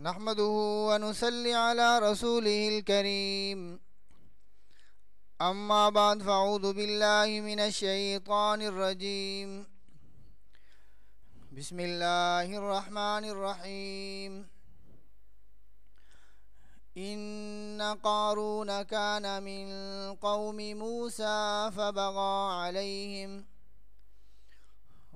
نحمده ونصلي على رسوله الكريم. أما بعد فأعوذ بالله من الشيطان الرجيم. بسم الله الرحمن الرحيم. إن قارون كان من قوم موسى فبغى عليهم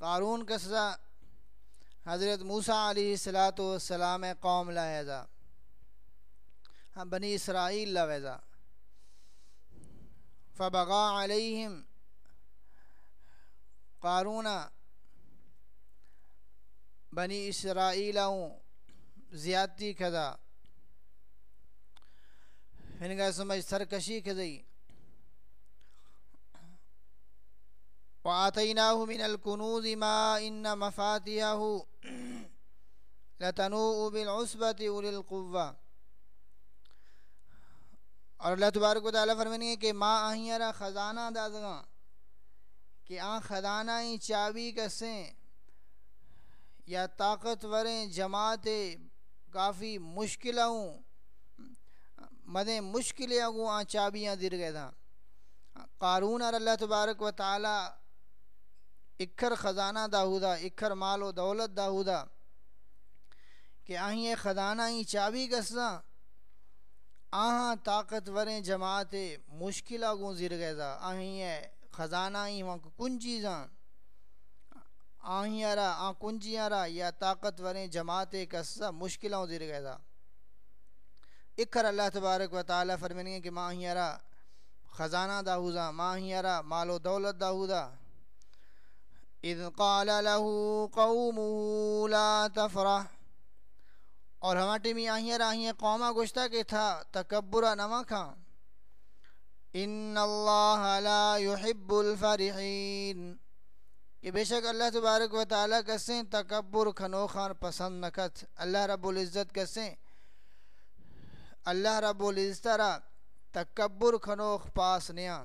قارون کا سزا حضرت موسیٰ علیہ السلاۃ والسلام قوم لائزہ ہاں بنی اسرائیل لویزا فبغا علیہم قارون بنی اسرائیل زیادتی کھدا۔ ان کا سمجھ سرکشی کھدئی وآتيناه من الكنوز ما إن مفاتيحه لتنوء بالعصبة أولي القوة۔ اور اللہ تبارک و تعالیٰ فرمانی ہے کہ ما آہیارا خزانہ دادگاں، کہ آن خزانہ ہی چابی کسیں، یا طاقتوریں جماعتیں کافی مشکل ہوں مدیں مشکلیں اگوں آن چابیاں در گئے تھا۔ قارون اور اللہ تبارک و تعالیٰ اکھر خزانہ داہودا اکھر مال و دولت داہودا کہ آہیں خزانہ ہی چابی گسا آہاں طاقتوریں جماعت مشکلہ گوں زیر گیزا آہیں خزانہ ہی وہاں کن چیزاں۔ آہیں آرہ آن کنجی آرہ یا طاقتوریں جماعت کسا مشکلوں زیر گیزا اکھر اللہ تبارک و تعالیٰ فرمنگے کہ ماں ہی آرہ خزانہ داہودا ماں ہی آرہ مال و دولت داہودا اذ قال له قومه لا تفرح۔ اور ہمارے میں آہیاں راہیاں قوما گشتہ کے تھا تکبرہ نما کھا ان اللہ لا يحب الفرحین کہ بے شک اللہ تبارک و تعالیٰ کسیں تکبر کھنوخان پسند نکت اللہ رب العزت کسیں اللہ رب العزت را تکبر کھنوخ پاس نیاں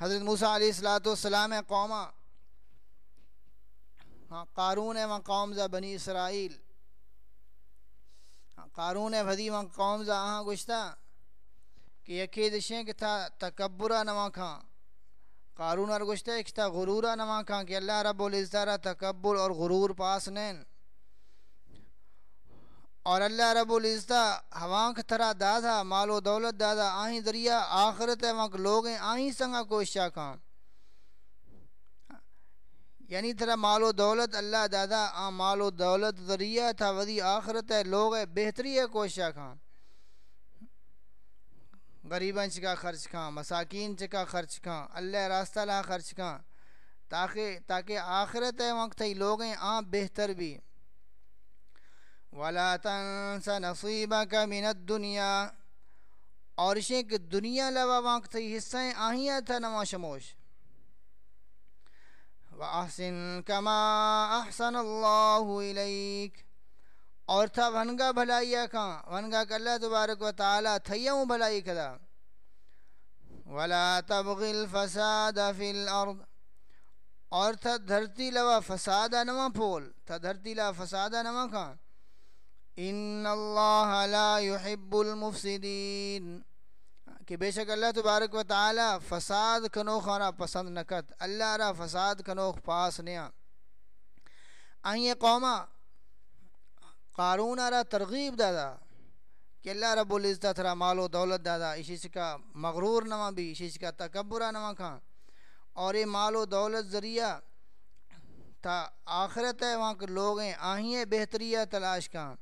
حضرت موسیٰ علیہ السلاۃ والسلام قوما ہاں قارون ہے وہاں قوم بنی اسرائیل۔ ہاں قارون بھدی وہاں قوم زا آہاں گشتا کہ یکی دشیں کہ تھا تکبرہ نواں کھاں۔ قارون اور گشتا ہے کہ تھا غرورہ نواں کھاں کہ اللہ رب العزتہ تکبر اور غرور پاس نین۔ اور اللہ رب العزتہ ہوانک تھرا دادا، مال و دولت دادا آہیں ذریعہ آخرت ہے، وہاں لوگ آہیں سنگا کوششہ کھاں یعنی تھرا مال و دولت اللہ دادا آ مال و دولت ذریعہ تھا ودی آخرت ہے، لوگ ہے بہتری ہے کوششہ کھاں غریباں چکا خرچ کھاں مساکین چکا خرچ کھاں اللہ راستہ لا خرچ کھاں تاکہ تاکہ آخرت ہے وقت ہی لوگ ہیں آ بہتر بھی۔ ولا تنس نصیبک من الدنیا اور اسے کہ دنیا لوا وقت حصہ آہیاں تھا نما شموش وَأَحْسِن كَمَا أَحْسَنَ اللَّهُ إِلَيْكَ۔ اور تھا ونگا بھلائیا کھاں ونگا کہ اللہ تبارک و تعالی تھیوں بھلائی کھدا وَلَا تَبْغِ الْفَسَادَ فِي الْأَرْضِ۔ اور تھا دھرتی لوا فسادہ نما پھول۔ تھا دھرتی لوا فسادہ نما کھاں۔ ان اللہ لا يحب المفسدین کہ بے شک اللہ تبارک و تعالی فساد کنوخ را پسند نکت اللہ را فساد کنوخ پاس نیا آئیں قوما قارون آرہ ترغیب دادا کہ اللہ رب العزت تھرا مال و دولت دادا، اسی کا مغرور نما بھی، اسی کا تکبرہ نما کھاں۔ اور یہ مال و دولت ذریعہ تا آخرت ہے، وہاں کے لوگ ہیں آہیں بہتریہ تلاش کھاں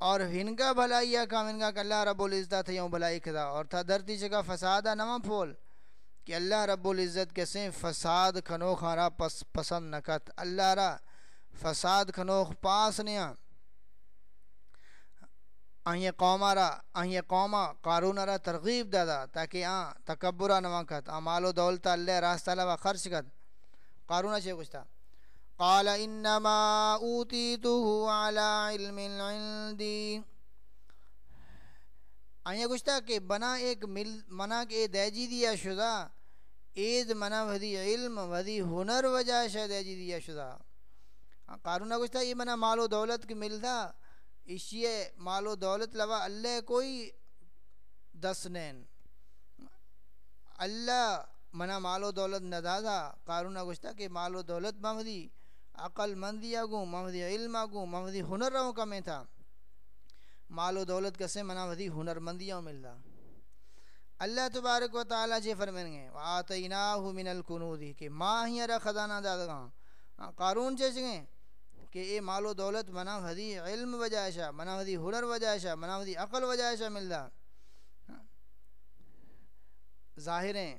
اور ہنگا بھلائیا کا ہنگا کہ اللہ رب العزت تھا یوں بھلائی کھدا اور تھا دھرتی جگہ فسادہ نما پھول۔ کہ اللہ رب العزت کسیں فساد کھنوخ را پس، پسند نکت اللہ را فساد کھنوخ پاس نیا ہاں۔ آئیں قوما را، آئیں قوما قارون را ترغیب دادا تاکہ آن تکبرہ نما کت۔ آن مال و دولتا اللہ راستہ لوا خرچ کت۔ قارون چھے کچھ تھا۔ قال انما اوتیتوه على علم عندی آئیں کچھ کہ بنا ایک مل، منا کہ دیجی دیا شدہ اید منا ودی علم ودی ہنر، وجہ شاید دیجی دیا شدہ۔ ہاں، قارون کچھ یہ منا مال و دولت کی مل تھا اشیے مال و دولت لوا اللہ کوئی دس نین۔ اللہ منا مال و دولت ندا تھا قارون گشتا کہ مال و دولت محمدی عقل مندی آگوں محمدی علم آگوں محمدی ہنر رہوں کا میں تھا۔ مال و دولت کسے منا ودی ہنر مندیوں ملتا اللہ تبارک و تعالیٰ جے فرمین گے وآتیناہو من الکنودی کہ ماں ہی را خزانہ دادگاں قارون چیز گئے کہ اے مال و دولت منا ہدی علم وجائشہ منا ہدی ہنر وجائشہ منا ہدی عقل وجائشہ ملدا ظاہر ہیں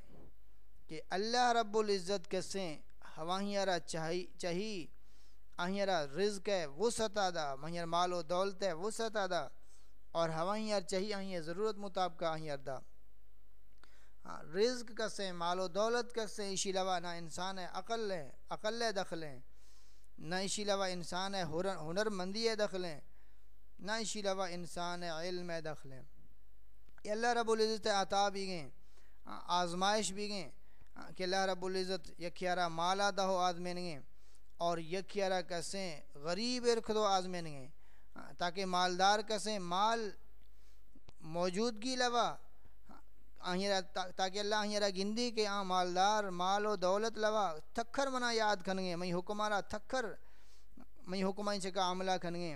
کہ اللہ رب العزت کسیں ہواہیارا چاہی چاہی آہیارا رزق ہے، وسعت دا مہیر مال و دولت ہے، وسعت دا اور ہوائیار چاہی، آہیار ضرورت مطابق آہیار دا ہاں، رزق کسیں مال و دولت کسیں اسی لوا نہ انسان ہے، عقل ہے عقل ہے دخل ہے۔ نہ اسی لوا انسان ہے ہنر مندی ہے دخلیں نہ اسی لوا انسان ہے، علم ہے دخلیں اللہ رب العزت عطا بھی گئیں ہاں، آزمائش بھی گئیں ہاں، کہ اللہ رب العزت یکیارہ مالا دہو آزمین اور یکیارہ کسیں غریب ارخ دو آزمین تاکہ مالدار کسیں مال موجودگی لوا۔ ہاں، تاکہ اللہ آہیرہ گندی کے آن مالدار مال و دولت لوا تھکر منا یاد کھنگے میں حکمارا تھکر میں حکمائیں چکا عملہ کھنگے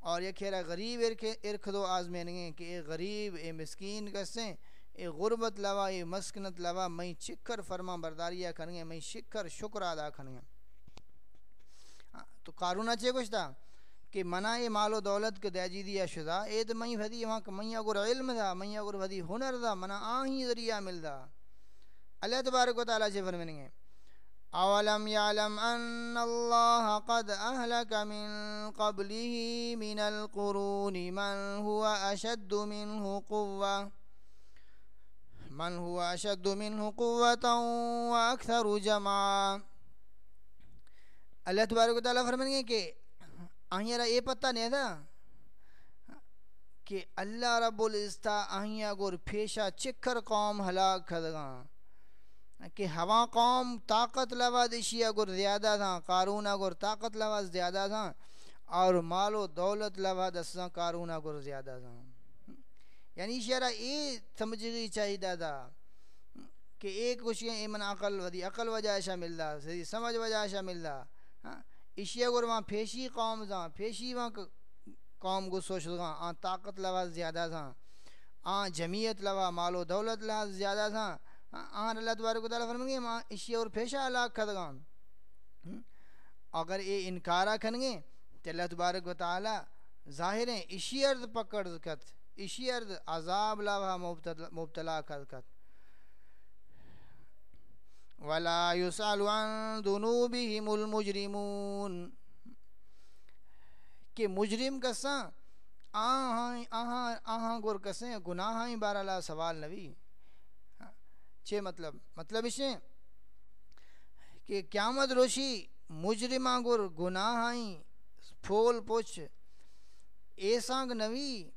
اور یہ کھیرا غریب ارخ دو آزمینگے کہ اے غریب، اے مسکین کسیں اے غربت لوا، اے مسکنت لوا، میں چکر فرما برداریہ کھنگے میں شکر شکر ادا کھنگے ہاں، تو قارونہ چے کچھ تھا؟ کہ منع مال و دولت کے دیجی دیا شدا اے تو میں بھدی وہاں کہ میں اگر علم دا، میں اگر بھدی ہنر دا، منع آہی ذریعہ مل دا۔ اللہ تبارک و تعالیٰ سے فرمائیں گے اولم يعلم ان الله قد اهلك من قبله من القرون من هو اشد منه قوه من هو اشد منه قوه واكثر جمعا. اللہ تبارک و تعالیٰ فرمائیں کہ آہیاں یہ پتہ نہیں تھا کہ اللہ رب العزتہ آہیاں گور پیشہ چکر قوم ہلاک کھدگاں کہ ہوا قوم طاقت لوا دشیا گر زیادہ تھا، قارون گر طاقت لوا زیادہ تھا، اور مال و دولت لوا دساں قارون گر زیادہ تھا۔ یعنی شرح یہ سمجھ گئی چاہیے دادا کہ ایک خوشیاں ایمن عقل ودی، عقل وجہ ایشا ملدا سمجھ وجہ ایشا ملدا۔ ہاں، اشیا گر وہاں پھیشی قوم تھا پھیشی وہاں قوم کو سوچ گا آن طاقت لوا زیادہ تھا آن جمعیت لوا، مال و دولت لوا زیادہ تھا آن اللہ تبارک و تعالیٰ فرمیں ماں اشیا اور پھیشا اللہ کھد گا اگر یہ انکارا کھنگے تو اللہ تبارک و تعالیٰ ظاہر ہیں اشی ارد پکڑ کت۔ اشی ارد عذاب لوا مبتلا کت کت ولا يسأل عن ذنوبهم المجرمون۔ کہ مجرم کساں؟ آہاں آہاں آہاں گور کسیں، گناہاں بارا سوال نبی۔ چھے مطلب مطلب اسے کہ قیامت روشی مجرمہ گر گناہاں پھول پوچھ ایسانگ نوی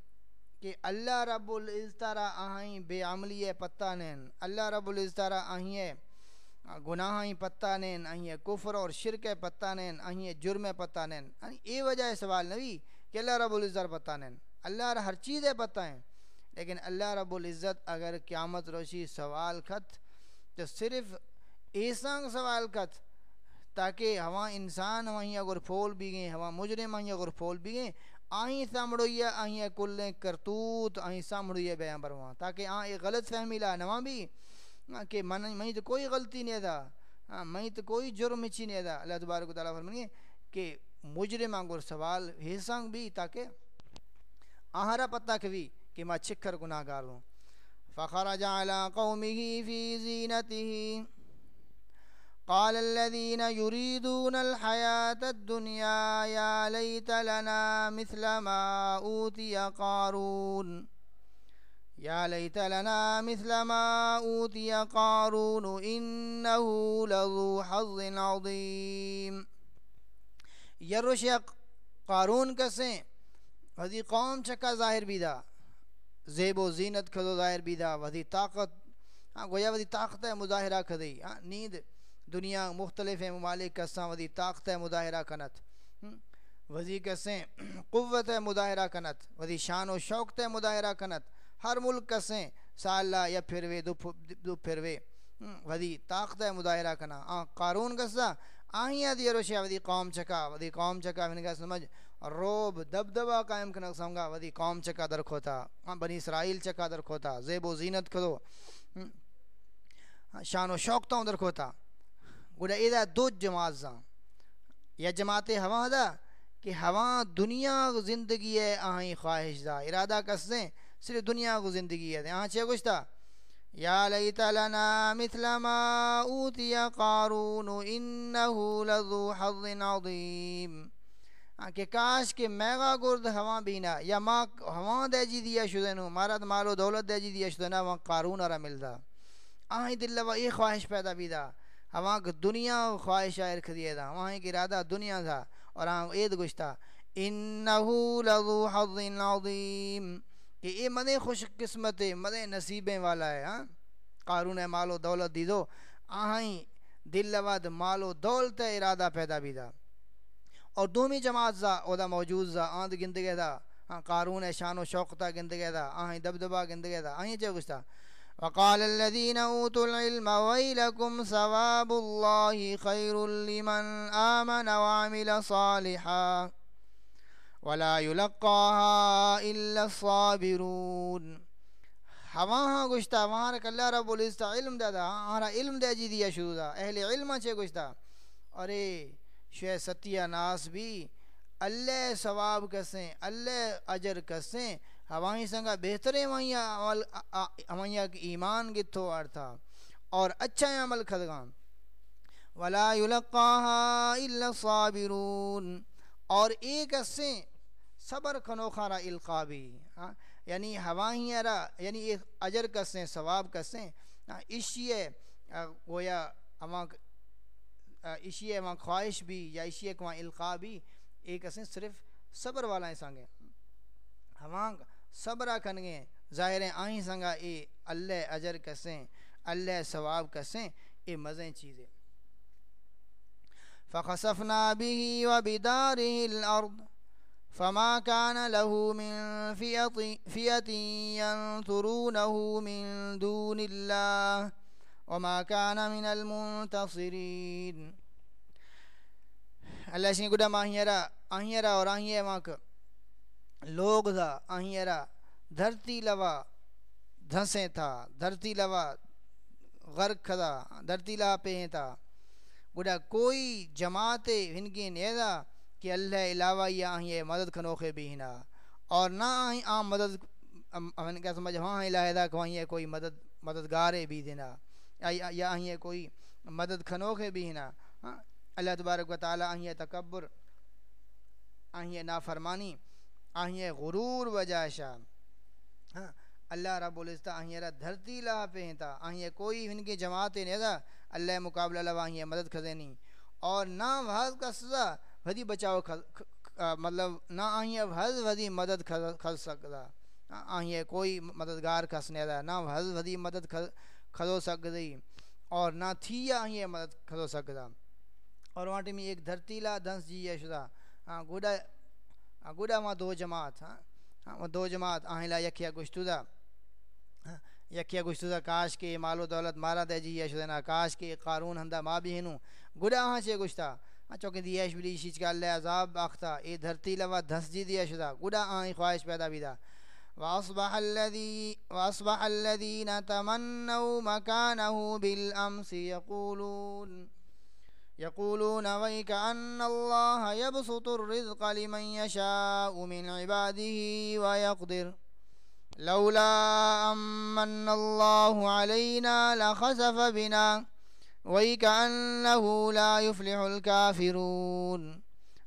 کہ اللہ رب العزتارہ آہاں بے عملی پتہ نین۔ اللہ رب العزتارہ آہیں گناہ پتہ نین اہیں کفر اور شرک پتہ نین اہیں جرم پتہ نین۔ یعنی اے وجہ سوال نوی کہ اللہ رب العزت پتہ نین۔ اللہ ہر چیز ہے پتہ ہیں، لیکن اللہ رب العزت اگر قیامت روشی سوال کھت تو صرف ایسا سوال کھت تاکہ ہوا انسان وہیں اگر پھول بھی گئیں ہوا مجرم وہیں اگر پھول بھی گئیں آہیں سامڑوئی آہیں کلیں کرتوت آہیں سامڑوئی بیان برواں تاکہ آن ایک غلط فہمی لا نواں بھی۔ کہ من میں تو کوئی غلطی نہیں دا میں تو کوئی جرم ہچی نہیں دا اللہ تبارک و تعالیٰ فرمائیں کہ مجرم آنگور سوال حصہ بھی تاکہ آہارا پتہ کبھی کہ میں چکر گناہ گار ہوں۔ فخرج على قومه في زينته قال الذين يريدون الحياة الدنيا يا ليت لنا مثل ما أوتي قارون. يا ليت لنا مثل ما أوتي قارون إنه لذو حظ عظيم. يرش قارون کسیں وذی قوم چکا ظاہر بیدا، زیب و زینت کھدو ظاہر بیدا وذی طاقت ہاں گویا وذی طاقت ہے، مظاہرہ کھدی ہاں نیند دنیا مختلف ممالک کساں ودی طاقت مظاہرہ کنت۔ وزی کسیں قوت مظاہرہ کنت۔ وزی شان و شوقت مظاہرہ کنت۔ ہر ملک کسیں سالہ یا پھروے، دو پھروے۔ وزی طاقت مظاہرہ کنا۔ آن قارون کسا آہیاں دی روشہ ودی قوم چکا۔ ودی قوم چکا پھر کہا، سمجھ۔ روب دبدبا قائم کنک سمگا ودی قوم چکا، در کھوتا۔ بنی اسرائیل چکا، در کھوتا۔ زیب و زینت کھدو شان و شوقتوں در کھوتا۔ گوڑا ایدہ دو جماعت زاں۔ یا جماعت ہوا دا کہ ہوا دنیا کو زندگی ہے آہیں خواہش دا۔ ارادہ کس دیں صرف دنیا کو زندگی ہے۔ آہاں چھے کچھ تا؟ یا لیت لنا مثل ما اوتی قارون، انہو لذو حظ عظیم۔ کہ کاش کہ میغا گرد ہوا بینا یا ما ہوا دے جی دیا شدنو مارا مالو دولت دے جی دیا شدنا وہاں قارون ارہ ملدا آہیں دل لوا یہ خواہش پیدا بیدا ہاں دنیا خواہش آئر کھدیے دا، وہاں کی ارادہ دنیا تھا اور ہاں عید گشتا انہو لذو حظ عظیم۔ کہ یہ مدے خوش قسمت مدے نصیبیں والا ہے ہاں؟ قارون مال و دولت دی دو۔ آہیں دل لواد مال و دولت ارادہ پیدا بھی دا۔ اور دومی جماعت زا او دا موجود زا آند گندگے دا۔ ہاں قارون شان و شوقتا گندگے دا۔ آہیں دبدبا گندگے دا۔ آہیں چے گشتا وقال الذين أوتوا العلم ويلكم ثواب الله خير لمن آمن وعمل صالحا ولا يلقاها إلا الصابرون. ہواں گشتا وہاں رک اللہ رب العزت علم دا دا ہمارا ہاں، علم دے جی دیا شروع دا۔ اہل علم چھے گشتا۔ ارے شوہ ستیہ ناس بھی، اللہ ثواب کسیں، اللہ اجر کسیں ہمیں سنگا بہتر عمل ہمیں ایمان گتھو تھا۔ اور اچھا عمل کھدگان ولا يلقاها الا الصابرون اور ایک اسیں صبر کھنو خارا القابی۔ ہاں یعنی ہوائیں را یعنی ایک اجر کسیں، ثواب کسیں۔ ہاں، اشیے گویا اما اشیے اما خواہش بھی، یا اشیے کما القابی۔ ایک اسیں صرف صبر والا ہیں سانگے ہواں صبرہ کنگیں ظاہریں آئیں سنگا اے اللہ اجر کسیں، اللہ ثواب کسیں، اے مزیں چیزیں۔ فخسفنا به وبداره الأرض فما كان له من فئة ينثرونه من دون الله وما كان من المنتصرين۔ اللہ شنگو گوڑا ماہیرہ آہیرہ اور آہیرہ ماک۔ لوگ تھا آہیرا دھرتی لوا دھنسیں تھا دھرتی لوا غرق کھدا دھرتی لوا پہ تھا گوڑا کوئی جماعت ہنگی نیدا کہ اللہ علاوہ یہ آہیں مدد کھنوخے بھی ہنا اور نہ آہیں آم مدد ہمیں کیا سمجھ ہاں الہدہ کہ وہیں کوئی مدد مددگارے بھی دینا یا آہیں کوئی مدد کھنوخے بھی ہنا ہاں اللہ تبارک و تعالی آہیں تکبر آہیں نافرمانی آہیں غرور وجہ شاہ ہاں اللہ رب العزت آہیں را دھرتی لا پہ تا۔ آہیں کوئی ان کی جماعت نہیں تھا اللہ مقابلہ لوا آہیں مدد کھدینی اور نہ وحض کا سزا ودی بچاؤ مطلب نہ آہیں وحض ودی مدد کھد سکتا۔ ہاں، آہیں کوئی مددگار کھس نہیں تھا نہ وحض ودی مدد کھدو سکتی۔ اور نہ تھی آہیں مدد کھدو سکتا۔ اور وہاں میں ایک دھرتی لا دھنس جی ہے شدہ ہاں گوڑا گوڑا وہاں دو جماعت ہاں؟, ہاں، دو جماعت آہیں لا یکیا گشتودہ ہاں؟ یکیا گشتودہ کاش کے مال و دولت مارا دے جی یشدنا کاش کے قارون ہندہ ماں بھی ہنو۔ گوڑا ہاں چھے گشتا؟ چونکہ دیش بلی شیچ کا اللہ عذاب آختا، اے دھرتی لوا دھس جی دیا شدا گڑا آئیں خواہش پیدا بیدا واصبح الذي واصبح الذين تمنوا مكانه بالامس يقولون يقولون ويك ان الله يبسط الرزق لمن يشاء من عباده ويقدر. لولا امن الله علينا لخسف بنا ويكأنه لا يفلح الكافرون.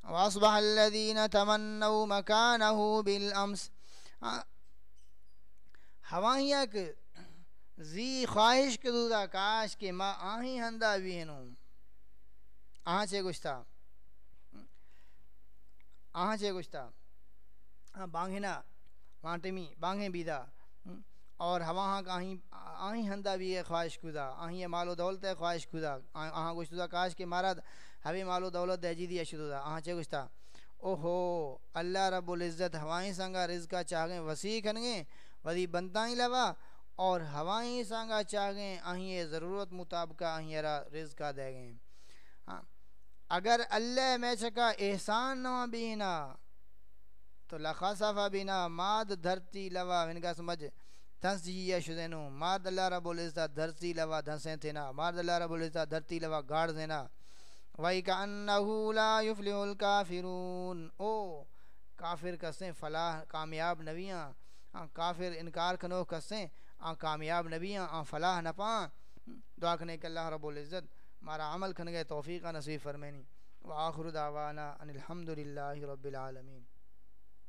وأصبح الذين تمنوا مكانه بالأمس. ہوائیاں زی خواہش کے دودا کاش کے ما آہیں ہندا بھی ہنو آہاں چے گشتا آہاں چے گشتا ہاں بانگھنا بانگھیں بیدا۔ اور ہوا ہاں آہیں آہیں ہندا بھی ہے خواہش کدا آہیں مال و دولت ہے خواہش کدا آہاں گوشت دا کاش کے مارا ہوی مال و دولت دے جی دی اشد دا۔ آہاں چے گوشتا۔ او ہو اللہ رب العزت ہوائیں سنگا رزقا چاہگیں۔ وسیع کھنگیں ودی بندائیں لوا۔ اور ہوائیں سنگا چاہگیں۔ آہیں ضرورت مطابقہ آہیں را رزقا دے گئیں ہاں اگر اللہ میں چکا احسان نہ بینا تو لخصفہ بینا ماد دھرتی لوا یعنی ان کا سمجھ، دھنس جی شدینو مار دلہ رب العزت دھرتی لوا، دھنسیں تھینا مار دلہ رب العزت دھرتی لوا، گاڑ دینا وَإِكَ أَنَّهُ لَا يُفْلِحُ الْكَافِرُونَ او، کافر کسیں، فلاح، کامیاب نبیاں۔ آن کافر انکار کنو کسیں۔ آن کامیاب نبیاں آن فلاح نپاں دعا کنے کہ اللہ رب العزت مارا عمل کھن گئے توفیقہ نصیب فرمینی۔ وآخر دعوانا ان الحمدللہ رب العالمین۔